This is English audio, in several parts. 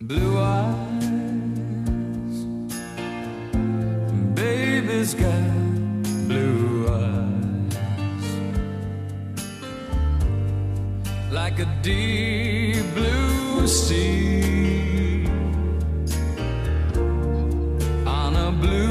Blue eyes, baby's got blue eyes, like a deep blue sea. On a blue,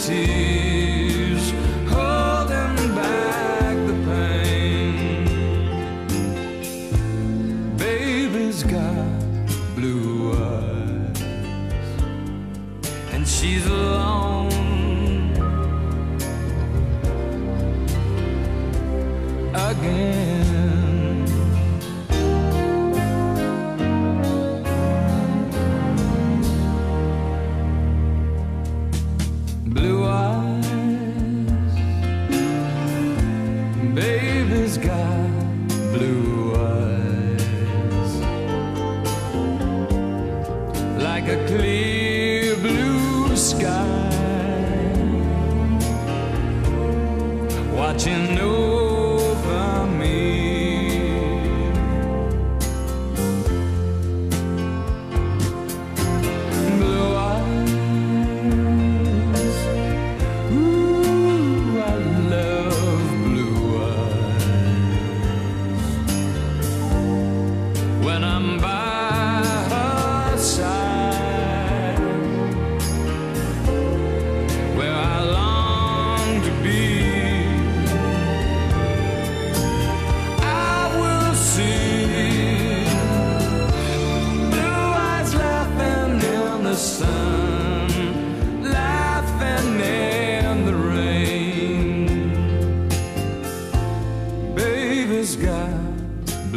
tears, holding back the pain. Baby's got blue eyes, and she's alone again. Sky, watching over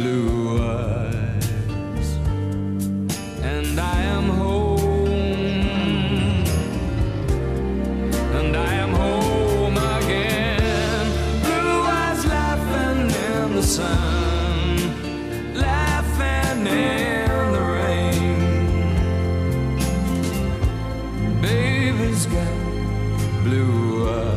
blue eyes, and I am home, and I am home again. Blue eyes laughing in the sun, laughing in the rain. Baby's got blue eyes.